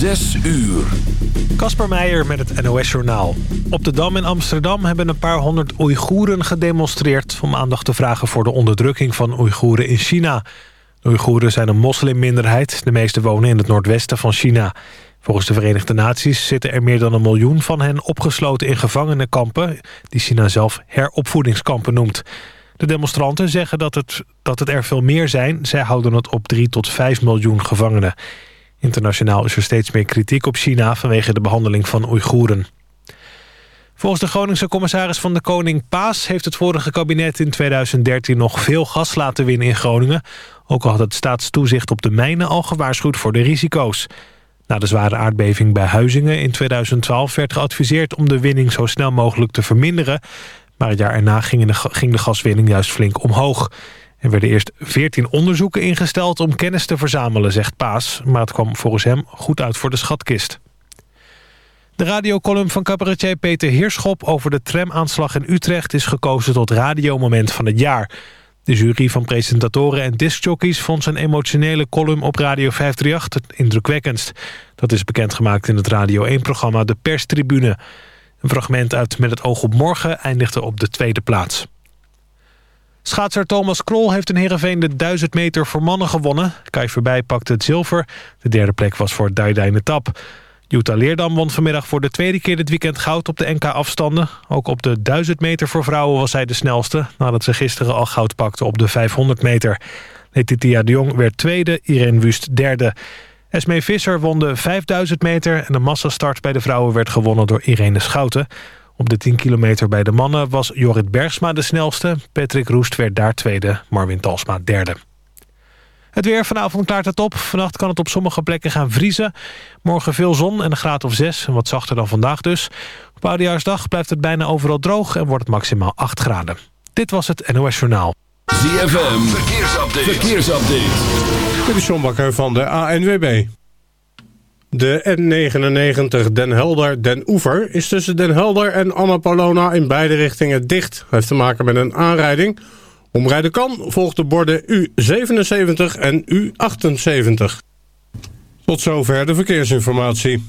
Zes uur. Kasper Meijer met het NOS-journaal. Op de Dam in Amsterdam hebben een paar honderd Oeigoeren gedemonstreerd... om aandacht te vragen voor de onderdrukking van Oeigoeren in China. De Oeigoeren zijn een moslimminderheid. De meeste wonen in het noordwesten van China. Volgens de Verenigde Naties zitten er meer dan een miljoen van hen... opgesloten in gevangenenkampen... die China zelf heropvoedingskampen noemt. De demonstranten zeggen dat het, dat het er veel meer zijn. Zij houden het op 3 tot 5 miljoen gevangenen. Internationaal is er steeds meer kritiek op China... vanwege de behandeling van Oeigoeren. Volgens de Groningse commissaris van de Koning Paas... heeft het vorige kabinet in 2013 nog veel gas laten winnen in Groningen. Ook al had het staatstoezicht op de mijnen al gewaarschuwd voor de risico's. Na de zware aardbeving bij Huizingen in 2012 werd geadviseerd... om de winning zo snel mogelijk te verminderen. Maar het jaar erna ging de, gaswinning juist flink omhoog. Er werden eerst 14 onderzoeken ingesteld om kennis te verzamelen, zegt Paas. Maar het kwam volgens hem goed uit voor de schatkist. De radiocolumn van cabaretier Peter Heerschop over de tramaanslag in Utrecht... is gekozen tot radiomoment van het jaar. De jury van presentatoren en discjockeys vond zijn emotionele column op Radio 538 het indrukwekkendst. Dat is bekendgemaakt in het Radio 1-programma De Perstribune. Een fragment uit Met het oog op morgen eindigde op de tweede plaats. Schaatser Thomas Krol heeft in Heerenveen de 1000 meter voor mannen gewonnen. Kai Verbij pakte het zilver. De derde plek was voor Daidai Tap. Jutta Leerdam won vanmiddag voor de tweede keer dit weekend goud op de NK-afstanden. Ook op de 1000 meter voor vrouwen was zij de snelste... nadat ze gisteren al goud pakte op de 500 meter. Letitia de Jong werd tweede, Irene Wust derde. Esmee Visser won de 5000 meter... en de massastart bij de vrouwen werd gewonnen door Irene Schouten. Op de 10 kilometer bij de mannen was Jorrit Bergsma de snelste. Patrick Roest werd daar tweede, Marvin Talsma derde. Het weer vanavond klaart het op. Vannacht kan het op sommige plekken gaan vriezen. Morgen veel zon en een graad of 6. En wat zachter dan vandaag dus. Op Oudejaarsdag blijft het bijna overal droog en wordt het maximaal 8 graden. Dit was het NOS Journaal. ZFM, verkeersupdate. verkeersupdate. Dit is John Bakker van de ANWB. De N99 Den Helder Den Oever is tussen Den Helder en Annapolona in beide richtingen dicht. Dat heeft te maken met een aanrijding. Omrijden kan volgt de borden U77 en U78. Tot zover de verkeersinformatie.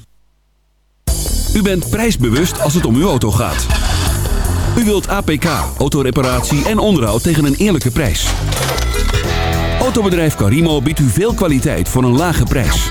U bent prijsbewust als het om uw auto gaat. U wilt APK, autoreparatie en onderhoud tegen een eerlijke prijs. Autobedrijf Carimo biedt u veel kwaliteit voor een lage prijs.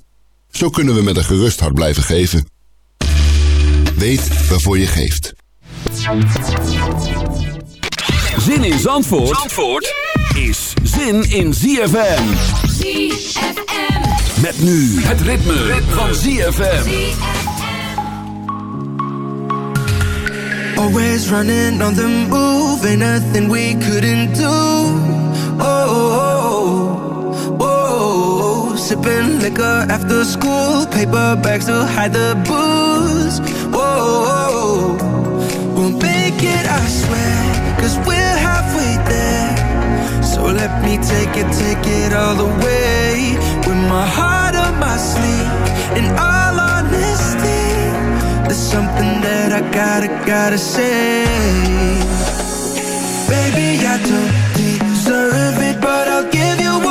Zo kunnen we met een gerust hart blijven geven. Weet waarvoor je geeft. Zin in Zandvoort, Zandvoort is zin in ZFM. ZFM. Met nu het ritme, van ZFM. Always running on the move, ain't nothing we couldn't do. Oh, oh, oh, oh. Sipping liquor after school, paper bags to hide the booze. Whoa, we'll make it, I swear, cause we're halfway there. So let me take it, take it all the way. With my heart on my sleeve, in all honesty, there's something that I gotta, gotta say. Baby, I don't deserve it, but I'll give you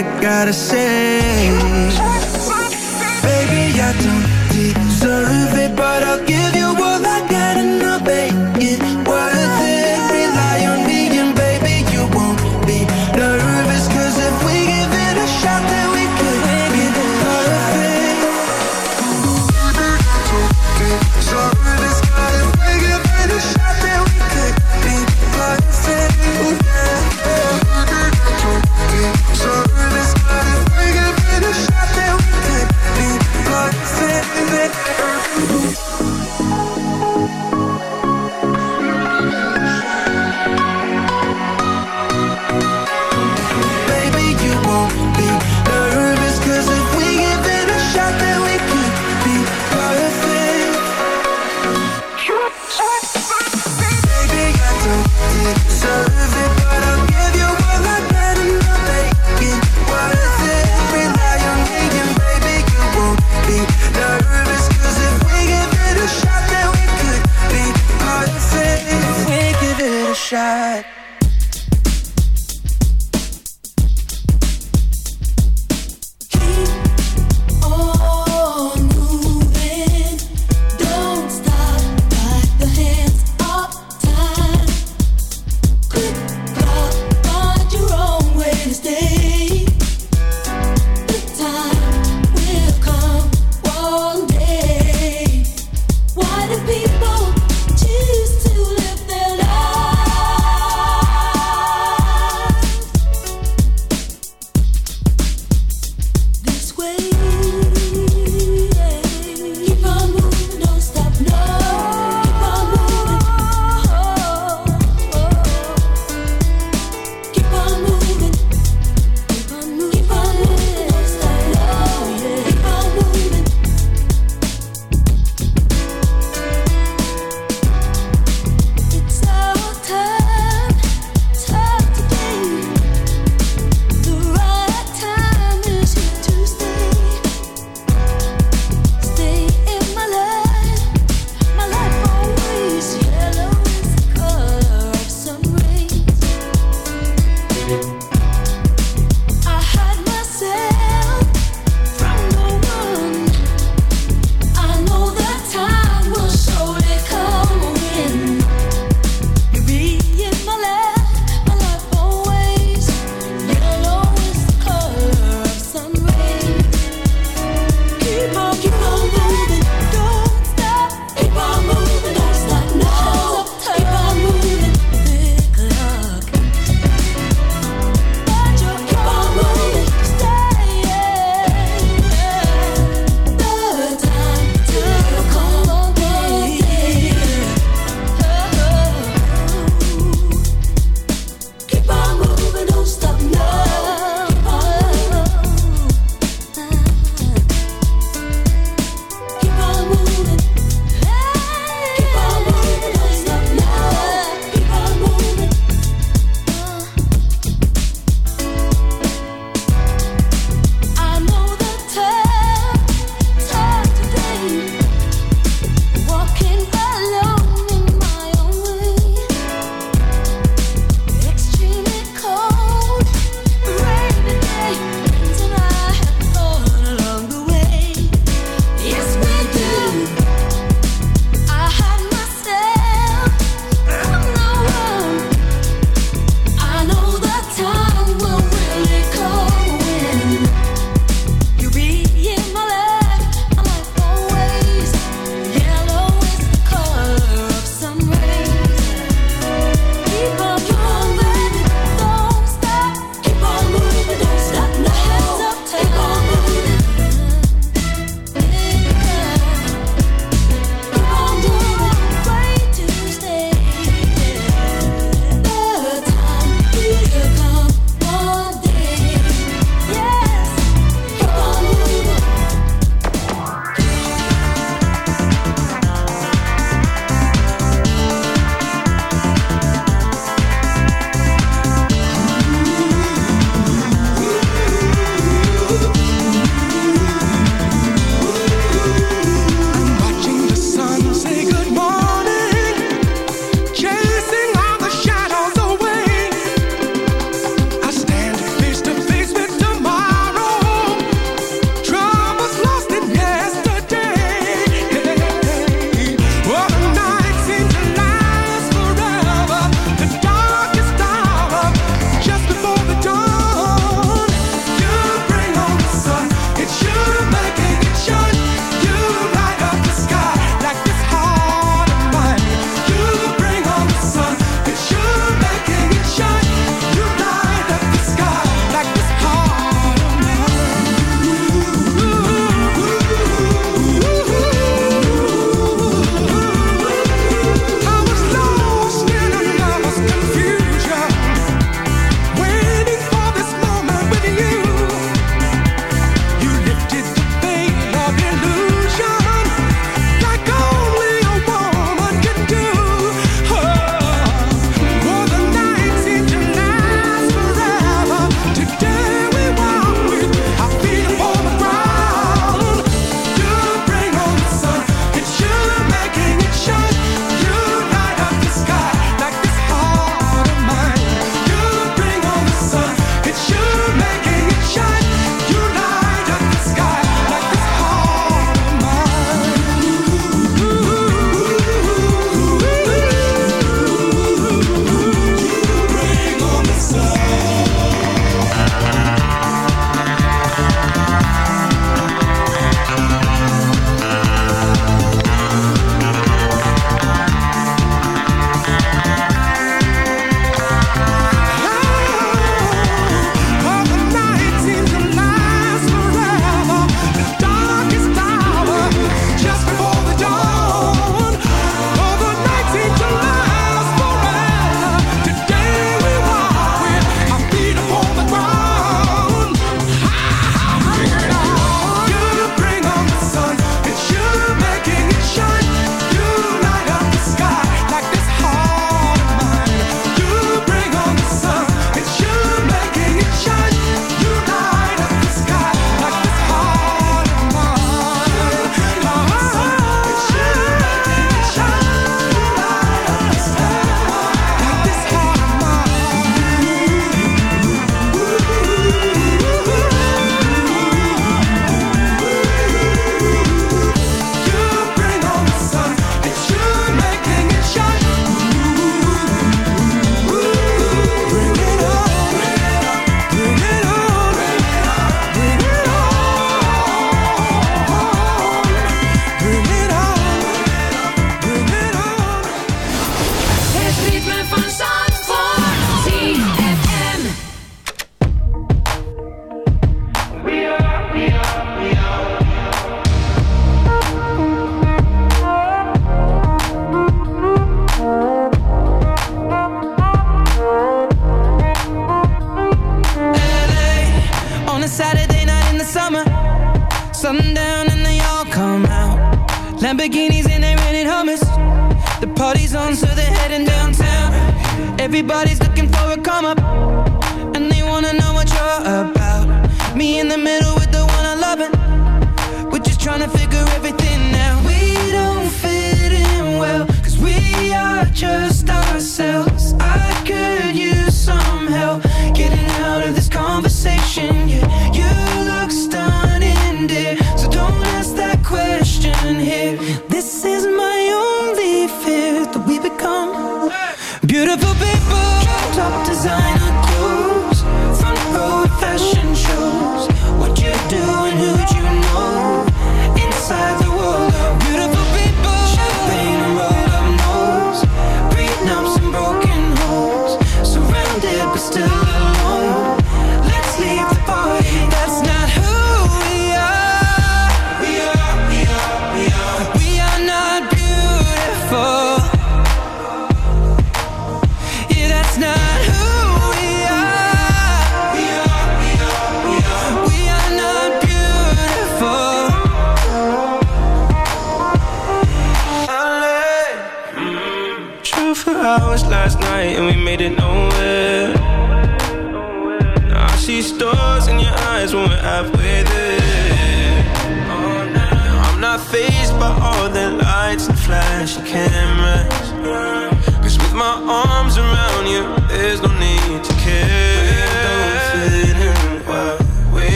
I gotta say. Baby, I don't deserve it, but I'll shot.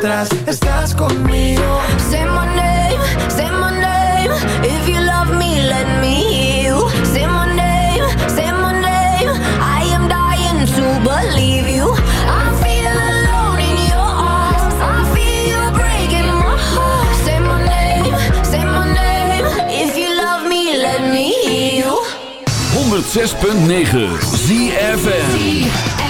atrás Estás conmigo. Say my name, name. If you love me, let me you. Say my name, say name. I am dying to believe you. I feel in your I feel breaking If you love me, let me 106.9 ZFM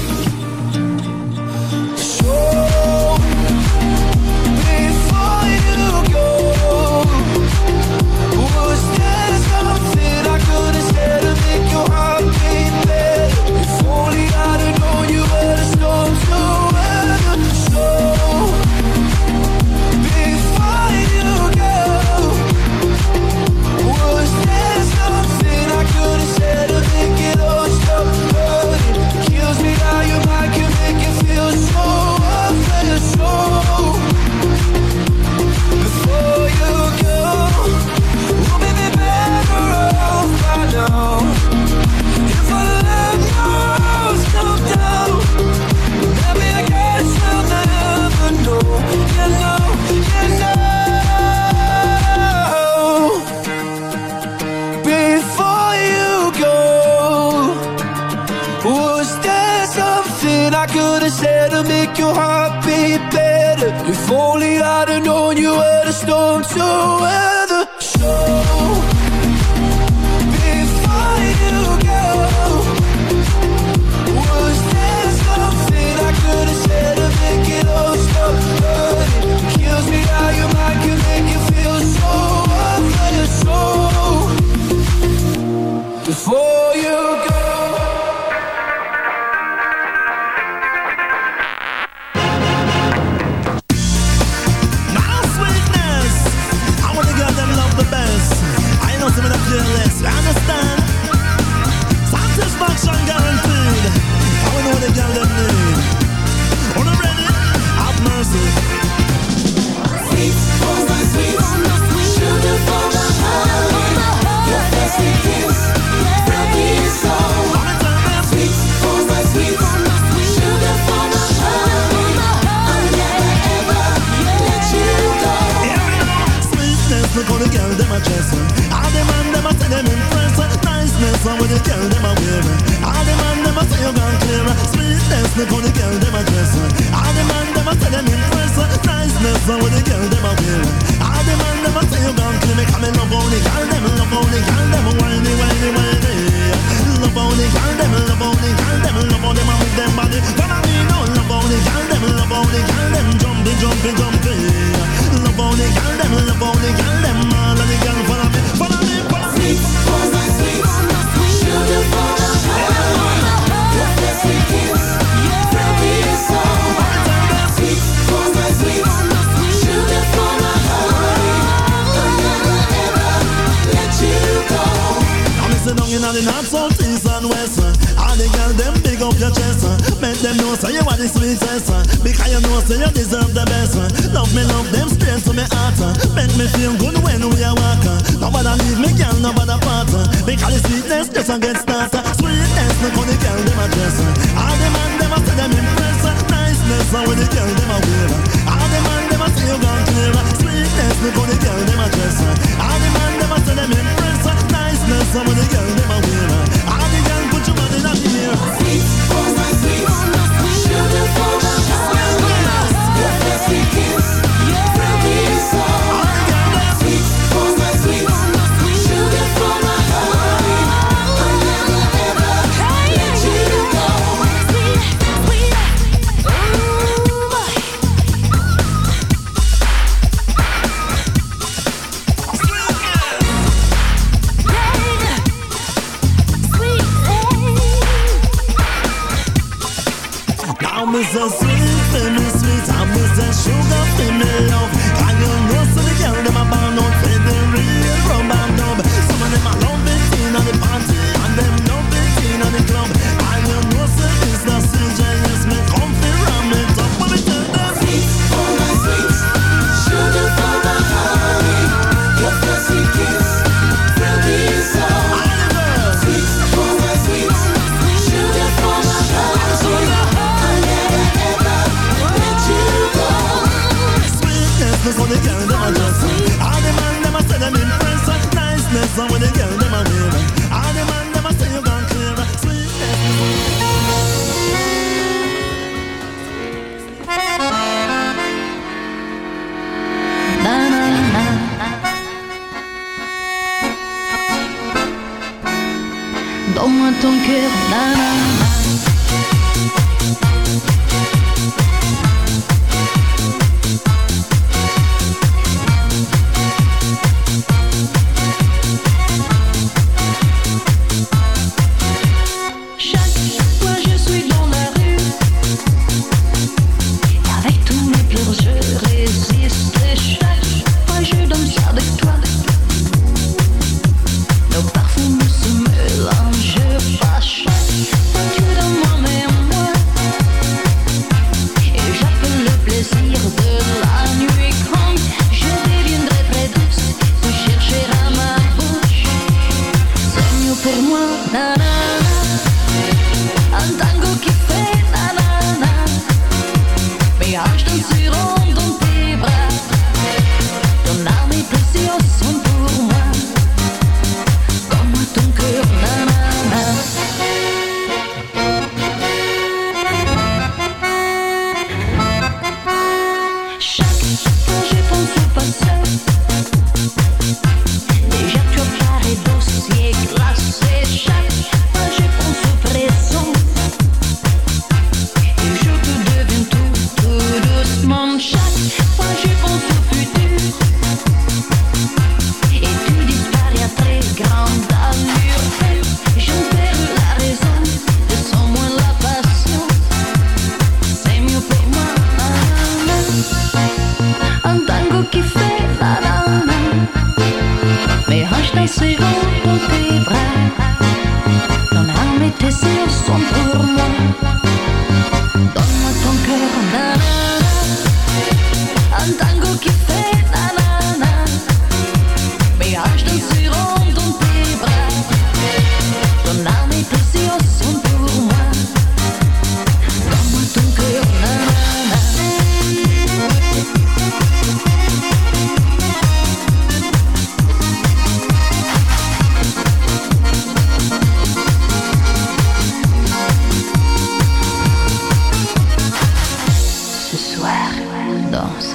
make your heart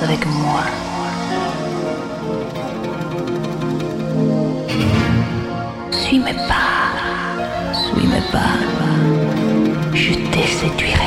avec moi. Suis mes pas, suis mes pas, je te séduirai.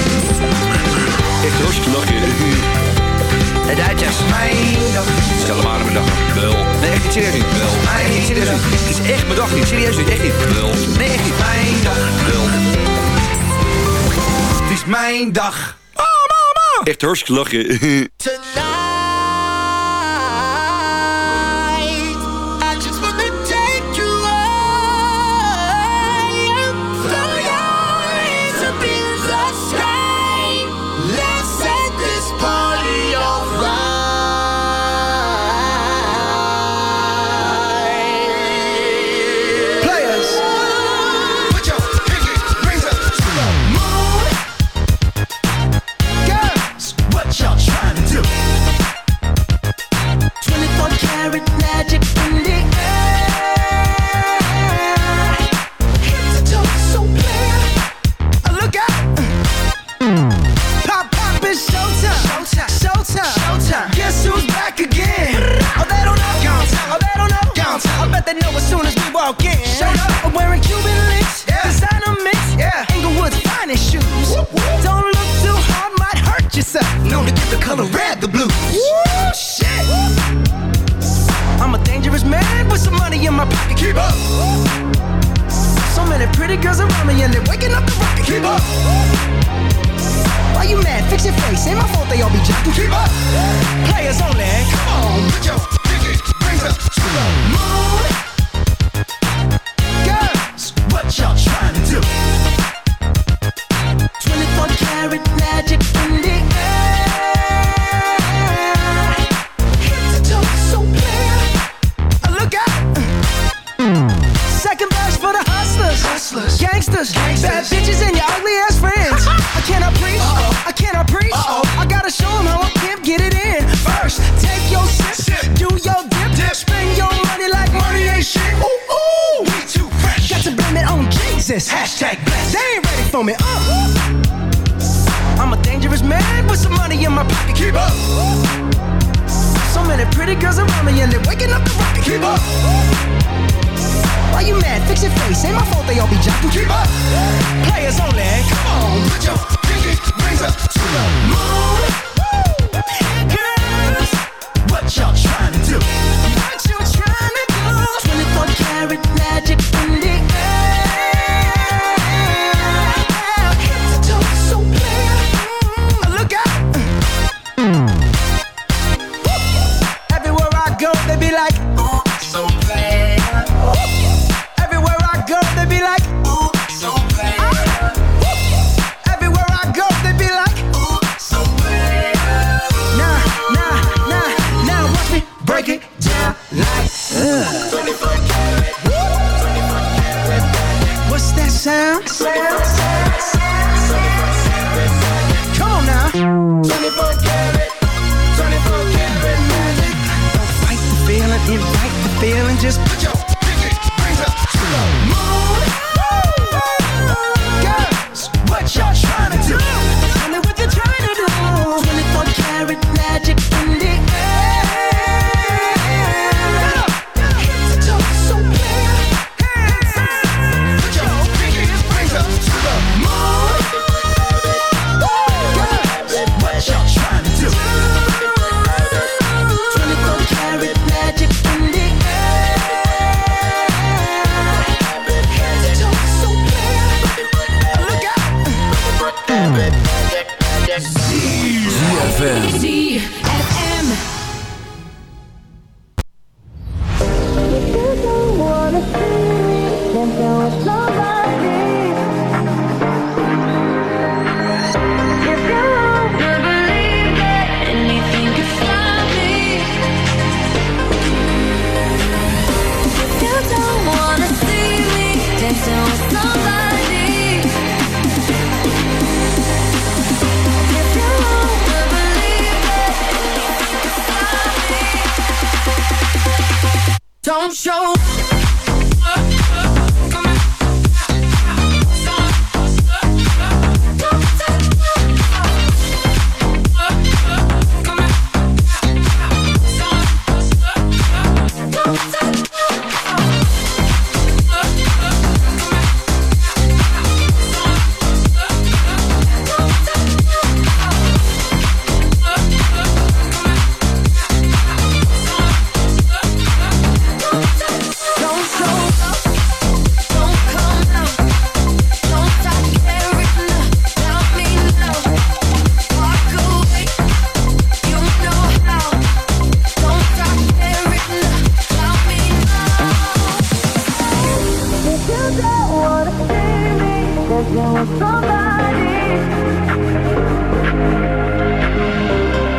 Echt hartstikke lachen. De Duitsers. Mijn dag. Stel hem aan mijn dag. Wel. Nee, echt niet serieus niet. Wel. Nee, echt serieus niet. Het is echt mijn dag niet. Serieus niet. Echt niet. Wel. Nee, echt niet. Mijn dag. Wel. Het is mijn dag. Oh, mama. Echt hartstikke lachen. Keep up. So many pretty girls around me and they're waking up the rocket. Keep up. Why you mad? Fix your face. Ain't my fault they all be jocking. Keep up. Players only. Come on, put your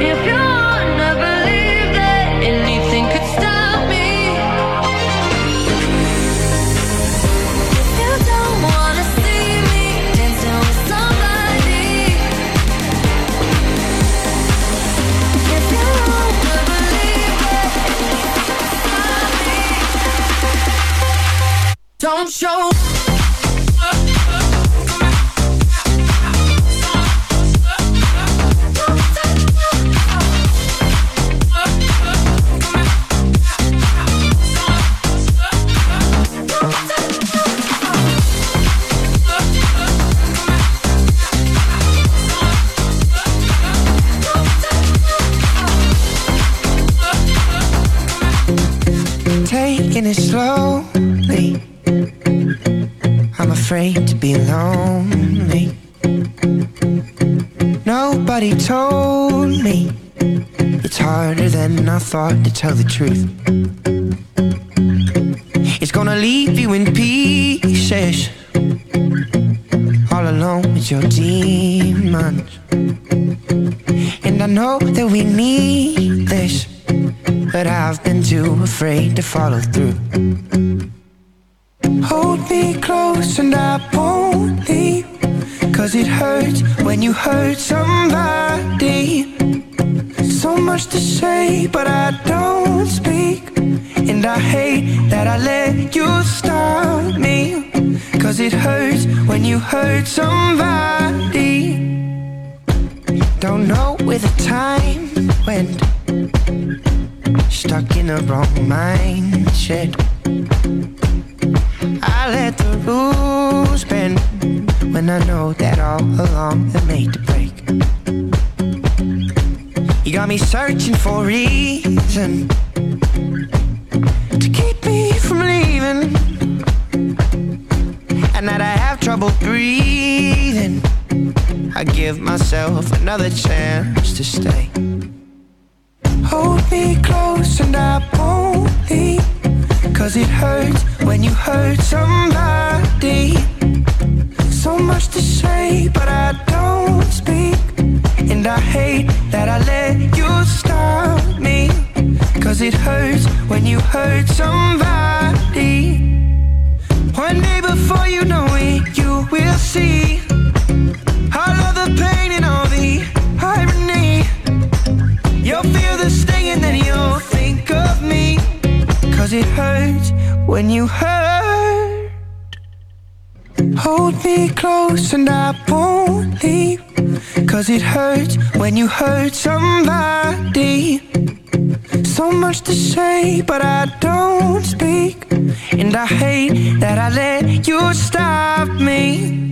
If you Don't show to tell the truth. the time went Stuck in the wrong mindset. I let the rules bend When I know that all along they made the break. You got me searching for reason To keep me from leaving. And that I have trouble breathing. I give myself another chance to stay. Hold me close and I won't leave. Cause it hurts when you hurt somebody. So much to say, but I don't speak. And I hate that I let you stop me. Cause it hurts when you hurt somebody. One day before you know it, you will see I love the pain and all the irony. You'll feel the sting and then you'll think of me. It hurts when you hurt. Hold me close and I won't leave. Cause it hurts when you hurt somebody. So much to say, but I don't speak. And I hate that I let you stop me.